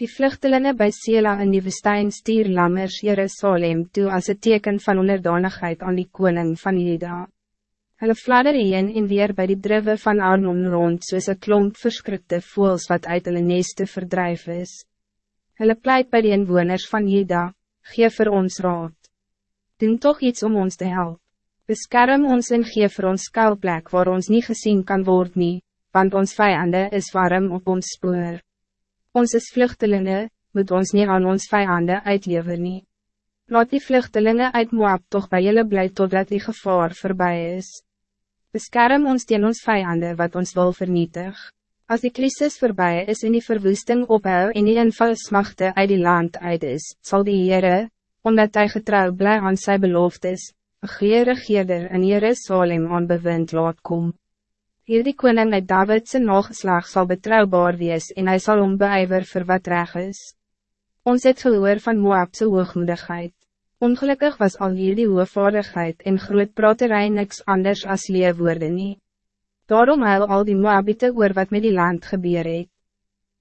Die vluchtelingen bij Sela in die woestijn stier lammers Jerusalem toe als het teken van onderdanigheid aan die koning van Juda. Hulle fladder heen en weer bij die drive van Arnon rond soos een klomp verskrikte voels wat uit hulle neste verdrijf is. Hulle pleit bij die inwoners van Juda, geef vir ons raad. Doen toch iets om ons te helpen. Beskerm ons en geef vir ons skuilplek waar ons niet gezien kan worden, nie, want ons vijanden is warm op ons spoor. Ons is vluchtelingen, moet ons niet aan ons vijanden uitlever nie. Laat die vluchtelingen uit Moab toch bij jullie blij totdat die gevaar voorbij is. Beskerm ons tegen ons vijanden wat ons wil vernietig. Als die crisis voorbij is en die verwoesting ophou en die invalsmachte uit die land uit is, zal die Heere, omdat hij getrouw blij aan sy beloftes, een goeie regeerder in Jerusalem aan bewind laat kom. Hierdie koning uit Davidse nageslag zal betrouwbaar wees en hij zal onbeijver vir wat reg is. Ons het gehoor van Moabse hoogmoedigheid. Ongelukkig was al hierdie hoogvaardigheid en groot praterij niks anders as leewoorde nie. Daarom huil al die Moabite oor wat met die land gebeur het.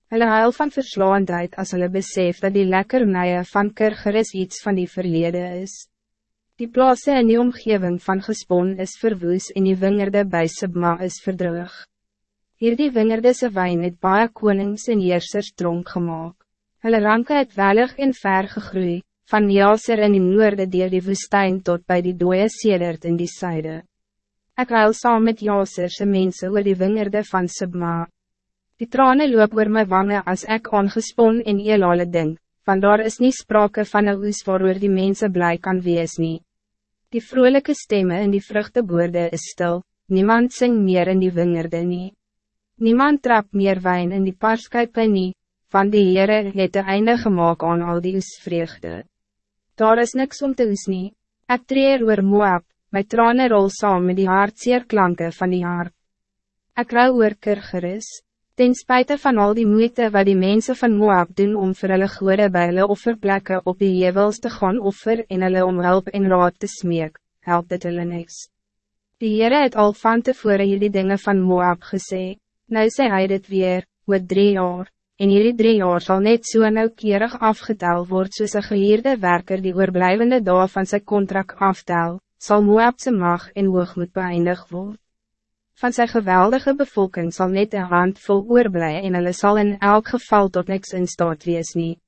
Hulle huil van verslaandheid als hulle besef dat die lekkernije van Kirgeris iets van die verlede is. Die plaatsen in die omgeving van gespon is verwoes en die wingerde bij Sibma is verdrug. Hier die wingerde se wijn het baie konings en heersers dronk gemaakt. Hulle ranke het welig en ver gegroei, van Jaser in die noorde dier die woestijn tot bij die dooie sedert in die syde. Ek ruil saam met Jaserse mense oor die wingerde van Sibma. Die tranen loop oor my wange as ek aangespon en eelale ding, want daar is niet sprake van een oes waarover die mensen blij kan wees nie. Die vrolijke stemmen in die vruchteboorde is stil, niemand zingt meer in die wingerde nie. Niemand trap meer wijn in die parskuipe nie, van die Heere het de einde gemaakt aan al die oesvreugde. Daar is niks om te oes nie, ek treer oor Moab, my tranen rol saam met die hartseer klanke van die harp. Ek rou oor Kirgeris, ten spijt van al die moeite wat die mensen van Moab doen om vir hulle goede by hulle offerplekke op die jevels te gaan offer en hulle om hulp en raad te smeek, help dit hulle niks. Die Heere het al van tevore hierdie dinge van Moab gesê, nou sê hy dit weer, oor drie jaar, en hierdie drie jaar zal net so nauwkeurig afgetel word soos een geheerde werker die oorblijvende dag van zijn contract aftel, zal Moabse mag en hoogmoed beëindig word van zijn geweldige bevolking zal net een handvol oorblij en hulle zal in elk geval tot niks in staat wees nie.